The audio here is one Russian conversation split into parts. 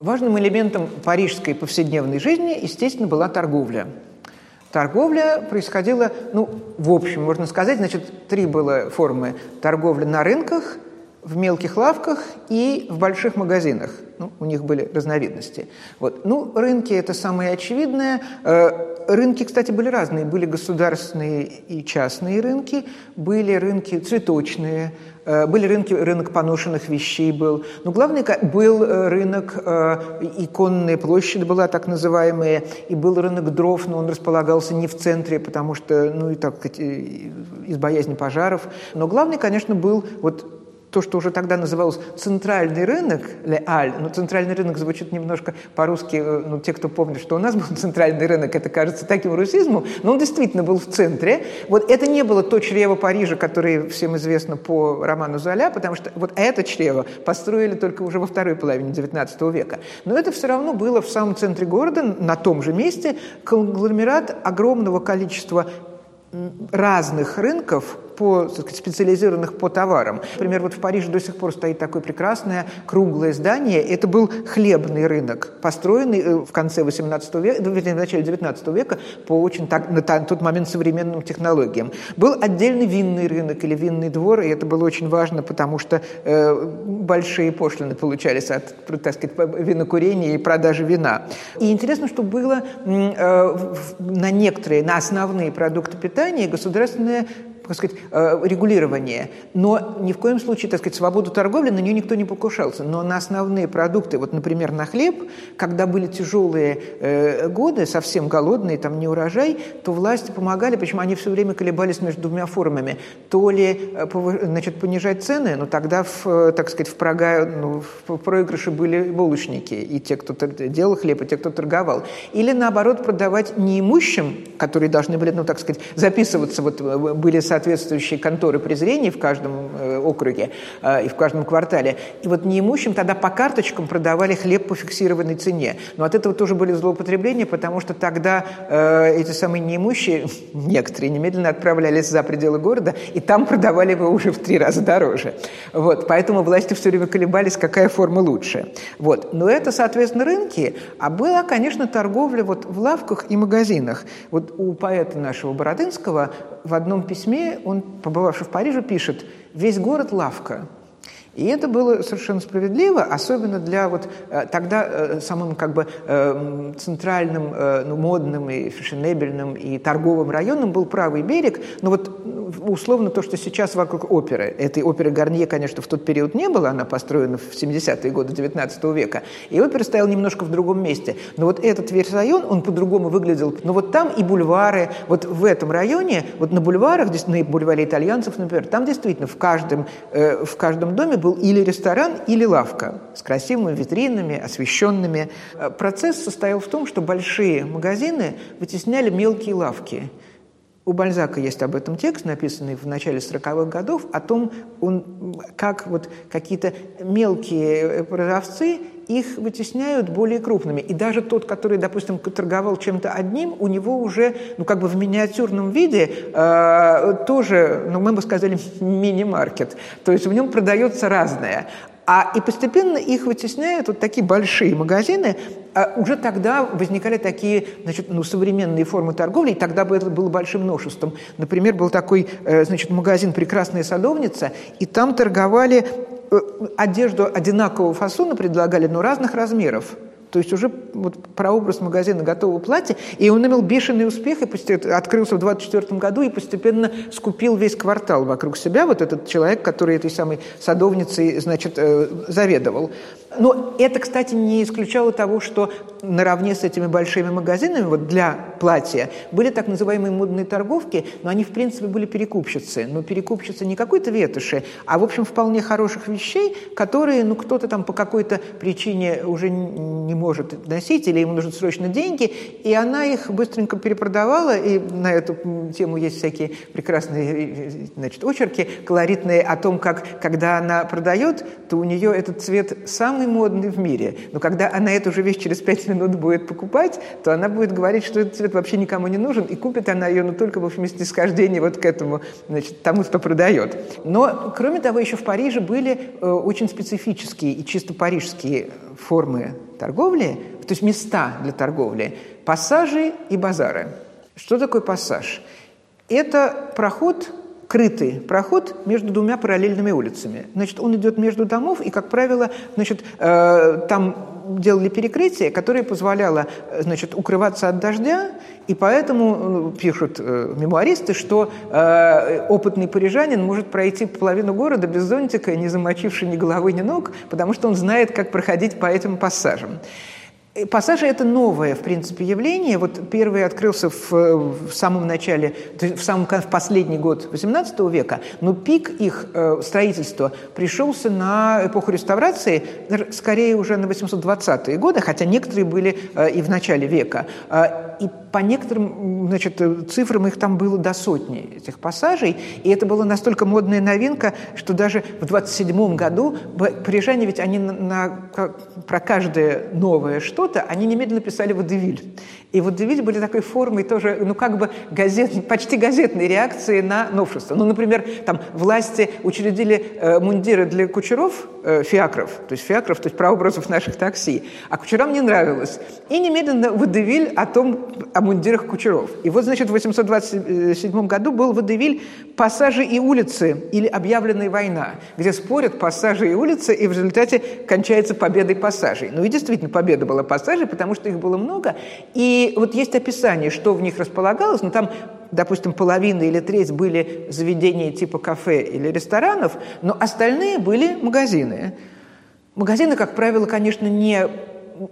Важным элементом парижской повседневной жизни, естественно, была торговля. Торговля происходила, ну, в общем, можно сказать, значит, три было формы. Торговля на рынках, в мелких лавках и в больших магазинах. Ну, у них были разновидности. Вот. Ну, рынки – это самое очевидное. Э, рынки, кстати, были разные. Были государственные и частные рынки, были рынки цветочные, э, были рынки, рынок поношенных вещей был. Но главный был э, рынок, иконная площадь была так называемая, и был рынок дров, но он располагался не в центре, потому что, ну и так из боязни пожаров. Но главный, конечно, был вот то, что уже тогда называлось центральный рынок, Ле Аль, но центральный рынок звучит немножко по-русски, э, ну, те, кто помнит, что у нас был центральный рынок, это кажется таким русизмом, но он действительно был в центре. Вот это не было то чрево Парижа, которое всем известно по роману Золя, потому что вот это чрево построили только уже во второй половине XIX века. Но это все равно было в самом центре города, на том же месте, конгломерат огромного количества разных рынков, по, сказать, специализированных по товарам. Например, вот в Париже до сих пор стоит такое прекрасное круглое здание. Это был хлебный рынок, построенный э, в конце 18 века, в начале 19 века по очень так, на тот момент современным технологиям. Был отдельный винный рынок или винный двор, и это было очень важно, потому что э, большие пошлины получались от, так сказать, винокурения и продажи вина. И интересно, что было э, на некоторые, на основные продукты питания государственное так сказать, э, регулирование. Но ни в коем случае, так сказать, свободу торговли, на нее никто не покушался. Но на основные продукты, вот, например, на хлеб, когда были тяжелые э, годы, совсем голодные, там не урожай, то власти помогали, почему они все время колебались между двумя формами. То ли э, значит, понижать цены, но тогда, в, так сказать, в, прога, ну, в проигрыше были булочники, и те, кто делал хлеб, и те, кто торговал. Или, наоборот, продавать неимущим, которые должны были, ну, так сказать, записываться, вот были со соответствующие конторы презрений в каждом э, округе э, и в каждом квартале. И вот неимущим тогда по карточкам продавали хлеб по фиксированной цене. Но от этого тоже были злоупотребления, потому что тогда э, эти самые неимущие, некоторые немедленно отправлялись за пределы города, и там продавали его уже в три раза дороже. Вот, поэтому власти все время колебались, какая форма лучше. Вот. Но это, соответственно, рынки, а была, конечно, торговля вот в лавках и магазинах. Вот у поэта нашего Бородынского в одном письме, он, побывавший в Париже, пишет «Весь город – лавка». И это было совершенно справедливо, особенно для вот э, тогда э, самым как бы э, центральным, ну, модным и фешенебельным и торговым районом был правый берег. Но вот условно то, что сейчас вокруг оперы. Этой оперы Гарнье, конечно, в тот период не было, она построена в 70-е годы 19 века. И опера стояла немножко в другом месте. Но вот этот весь район, он по-другому выглядел. Но вот там и бульвары, вот в этом районе, вот на бульварах, на бульваре итальянцев, например, там действительно в каждом, в каждом доме был был или ресторан, или лавка с красивыми витринами, освещенными. Э, процесс состоял в том, что большие магазины вытесняли мелкие лавки. У Бальзака есть об этом текст, написанный в начале 40-х годов, о том, он, как вот какие-то мелкие э, продавцы их вытесняют более крупными. И даже тот, который, допустим, торговал чем-то одним, у него уже, ну, как бы в миниатюрном виде э, тоже, ну, мы бы сказали, мини-маркет. То есть в нем продается разное. А и постепенно их вытесняют вот такие большие магазины. А уже тогда возникали такие значит, ну, современные формы торговли, и тогда бы это было большим множеством. Например, был такой э, значит, магазин «Прекрасная садовница», и там торговали одежду одинакового фасона предлагали, но разных размеров. То есть уже вот прообраз магазина готового платья, и он имел бешеный успех, и открылся в 24 году, и постепенно скупил весь квартал вокруг себя, вот этот человек, который этой самой садовницей, значит, э, заведовал. Но это, кстати, не исключало того, что наравне с этими большими магазинами вот для платья были так называемые модные торговки, но они, в принципе, были перекупщицы. Но перекупщицы не какой-то ветоши, а, в общем, вполне хороших вещей, которые, ну, кто-то там по какой-то причине уже не может носить, или ему нужны срочно деньги, и она их быстренько перепродавала, и на эту тему есть всякие прекрасные значит, очерки колоритные о том, как, когда она продает, то у нее этот цвет самый модный в мире. Но когда она эту же вещь через пять минут будет покупать, то она будет говорить, что этот цвет цвет вообще никому не нужен, и купит она ее, ну, только, в общем, из снисхождения вот к этому, значит, тому, что продает. Но, кроме того, еще в Париже были э, очень специфические и чисто парижские формы торговли, то есть места для торговли, пассажи и базары. Что такое пассаж? Это проход крытый проход между двумя параллельными улицами. Значит, он идет между домов, и, как правило, значит, э, там делали перекрытие, которое позволяло значит, укрываться от дождя, и поэтому э, пишут э, мемуаристы, что э, опытный парижанин может пройти половину города без зонтика, не замочивши ни головы, ни ног, потому что он знает, как проходить по этим пассажам. Э, пассажи – это новое, в принципе, явление. Вот первый открылся в, в самом начале, в, самом, в последний год XVIII века, но пик их э, строительства пришелся на эпоху реставрации, скорее уже на 820-е годы, хотя некоторые были э, и в начале века. Э, и по некоторым значит, цифрам их там было до сотни, этих пассажей. И это была настолько модная новинка, что даже в 27 году парижане, ведь они на, на, про каждое новое что-то, они немедленно писали «Водевиль». И «Водевиль» были такой формой тоже, ну, как бы газет, почти газетной реакции на новшество. Ну, например, там власти учредили э, мундиры для кучеров, э, фиакров, то есть фиакров, то есть прообразов наших такси, а кучерам не нравилось. И немедленно «Водевиль» о том, о мундирах кучеров. И вот, значит, в 827 году был водевиль «Пассажи и улицы» или «Объявленная война», где спорят пассажи и улицы, и в результате кончается победой пассажей. Ну и действительно, победа была пассажей, потому что их было много. И вот есть описание, что в них располагалось, но там допустим, половина или треть были заведения типа кафе или ресторанов, но остальные были магазины. Магазины, как правило, конечно, не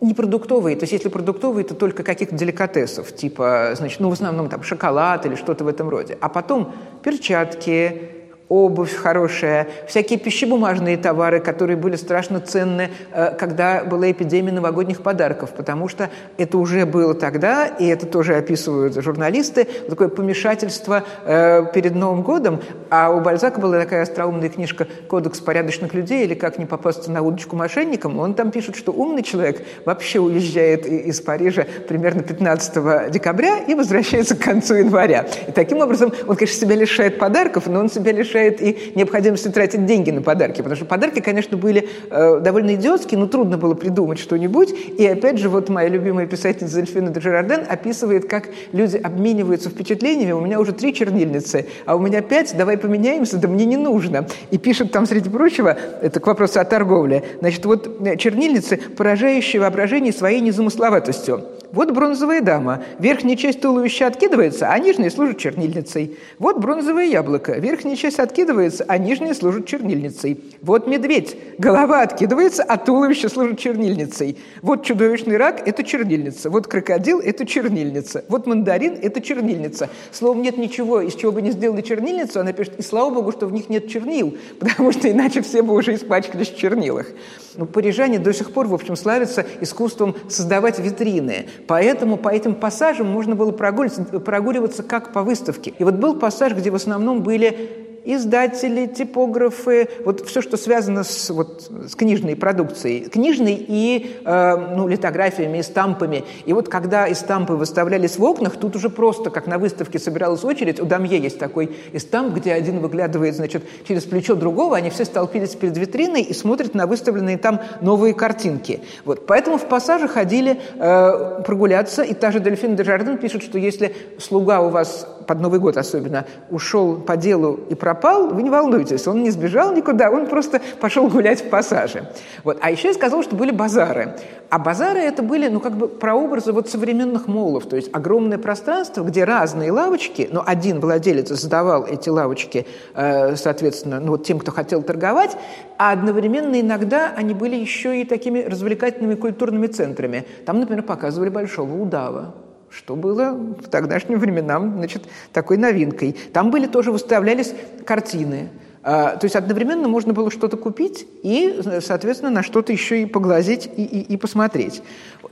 не продуктовые, то есть если продуктовые, то только каких-то деликатесов, типа, значит, ну, в основном там шоколад или что-то в этом роде. А потом перчатки, обувь хорошая, всякие пищебумажные товары, которые были страшно ценны, э, когда была эпидемия новогодних подарков, потому что это уже было тогда, и это тоже описывают журналисты, такое помешательство э, перед Новым годом, а у Бальзака была такая остроумная книжка «Кодекс порядочных людей» или «Как не попасться на удочку мошенникам», он там пишет, что умный человек вообще уезжает из Парижа примерно 15 декабря и возвращается к концу января. И таким образом он, конечно, себя лишает подарков, но он себя лишает решает и необходимости тратить деньги на подарки. Потому что подарки, конечно, были э, довольно идиотские, но трудно было придумать что-нибудь. И опять же, вот моя любимая писательница Зельфина де описывает, как люди обмениваются впечатлениями. У меня уже три чернильницы, а у меня пять, давай поменяемся, да мне не нужно. И пишет там, среди прочего, это к вопросу о торговле, значит, вот э, чернильницы, поражающие воображение своей незамысловатостью. Вот бронзовая дама. Верхняя часть туловища откидывается, а нижняя служит чернильницей. Вот бронзовое яблоко. Верхняя часть откидывается, а нижняя служит чернильницей. Вот медведь. Голова откидывается, а туловище служит чернильницей. Вот чудовищный рак – это чернильница. Вот крокодил – это чернильница. Вот мандарин – это чернильница. Словом, нет ничего, из чего бы не сделали чернильницу. Она пишет, и слава богу, что в них нет чернил, потому что иначе все бы уже испачкались в чернилах. Но парижане до сих пор, в общем, славятся искусством создавать витрины. Поэтому по этим пассажам можно было прогуливаться, прогуливаться как по выставке. И вот был пассаж, где в основном были издатели, типографы, вот все, что связано с, вот, с книжной продукцией, книжной и э, ну, литографиями, и стампами. И вот когда эстампы выставлялись в окнах, тут уже просто, как на выставке собиралась очередь, у Дамье есть такой эстамп, где один выглядывает, значит, через плечо другого, они все столпились перед витриной и смотрят на выставленные там новые картинки. Вот. Поэтому в пассаже ходили э, прогуляться, и та же Дельфин де Жардин пишет, что если слуга у вас под Новый год особенно ушел по делу и про пропал, вы не волнуйтесь, он не сбежал никуда, он просто пошел гулять в пассаже. Вот. А еще я сказала, что были базары. А базары это были, ну, как бы прообразы вот современных молов, то есть огромное пространство, где разные лавочки, но один владелец сдавал эти лавочки, э, соответственно, ну, вот тем, кто хотел торговать, а одновременно иногда они были еще и такими развлекательными культурными центрами. Там, например, показывали большого удава что было в тогдашним временам значит, такой новинкой. Там были тоже выставлялись картины. А, то есть одновременно можно было что-то купить и, соответственно, на что-то еще и поглазеть и, и, и посмотреть.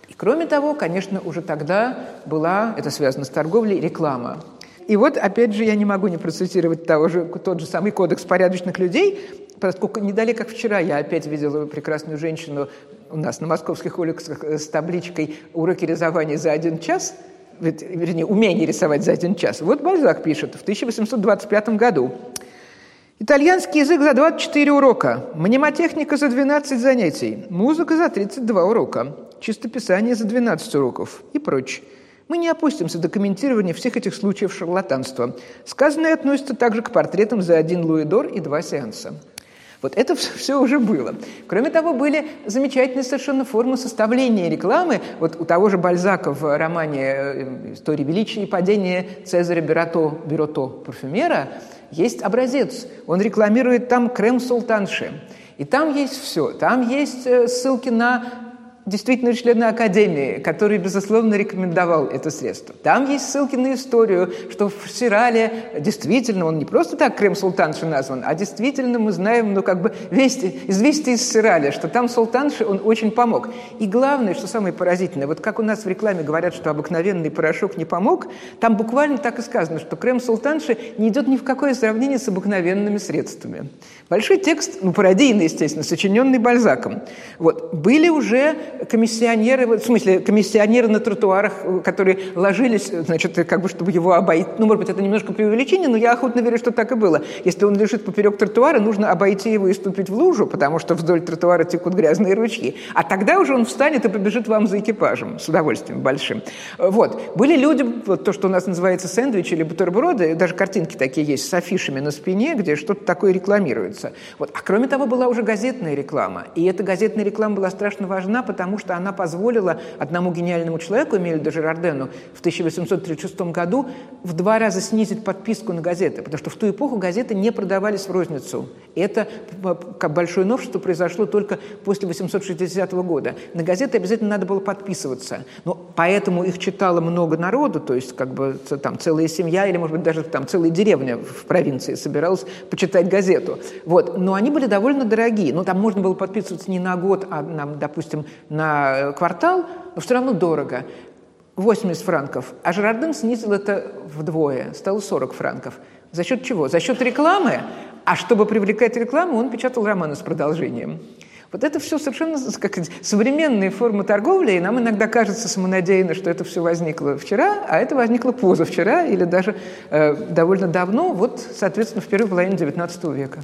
И кроме того, конечно, уже тогда была, это связано с торговлей, реклама. И вот, опять же, я не могу не процитировать того же, тот же самый кодекс порядочных людей, поскольку не далее, как вчера, я опять видела прекрасную женщину у нас на московских улицах с табличкой «Уроки рисования за один час», вернее, умение рисовать за один час. Вот Бальзак пишет в 1825 году. Итальянский язык за 24 урока, мнемотехника за 12 занятий, музыка за 32 урока, чистописание за 12 уроков и прочее. Мы не опустимся до комментирования всех этих случаев шарлатанства. Сказанное относится также к портретам за один луидор и два сеанса. Вот это все уже было. Кроме того, были замечательные совершенно формы составления рекламы. Вот у того же Бальзака в романе э, «История величия и падения Цезаря Берато, Берото парфюмера» есть образец. Он рекламирует там крем султанши. И там есть все. Там есть э, ссылки на действительно члены Академии, который, безусловно, рекомендовал это средство. Там есть ссылки на историю, что в Сирале действительно, он не просто так Крем Султанши назван, а действительно мы знаем, ну, как бы, вести, известие из Сираля, что там Султанши, он очень помог. И главное, что самое поразительное, вот как у нас в рекламе говорят, что обыкновенный порошок не помог, там буквально так и сказано, что Крем Султанши не идет ни в какое сравнение с обыкновенными средствами. Большой текст, ну, пародийный, естественно, сочиненный Бальзаком. Вот. Были уже комиссионеры, в смысле, комиссионеры на тротуарах, которые ложились, значит, как бы, чтобы его обойти. Ну, может быть, это немножко преувеличение, но я охотно верю, что так и было. Если он лежит поперек тротуара, нужно обойти его и ступить в лужу, потому что вдоль тротуара текут грязные ручьи. А тогда уже он встанет и побежит вам за экипажем с удовольствием большим. Вот. Были люди, вот то, что у нас называется сэндвич или бутерброды, даже картинки такие есть с афишами на спине, где что-то такое рекламируется. Вот. А кроме того, была уже газетная реклама. И эта газетная реклама была страшно важна, потому потому что она позволила одному гениальному человеку, Эмилю де Жерардену, в 1836 году в два раза снизить подписку на газеты, потому что в ту эпоху газеты не продавались в розницу. И это большое новшество произошло только после 860 года. На газеты обязательно надо было подписываться. Но поэтому их читало много народу, то есть как бы там целая семья или, может быть, даже там целая деревня в провинции собиралась почитать газету. Вот. Но они были довольно дорогие. Ну, там можно было подписываться не на год, а, нам, допустим, на квартал, но все равно дорого. 80 франков. А Жерарден снизил это вдвое, стало 40 франков. За счет чего? За счет рекламы. А чтобы привлекать рекламу, он печатал романы с продолжением. Вот это все совершенно как современные формы торговли, и нам иногда кажется самонадеянно, что это все возникло вчера, а это возникло позавчера или даже э, довольно давно, вот, соответственно, в первой половине XIX века.